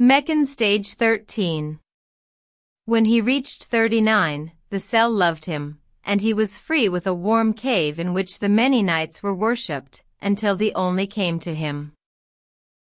Meccan Stage 13 When he reached 39, the cell loved him, and he was free with a warm cave in which the many nights were worshipped, until the only came to him.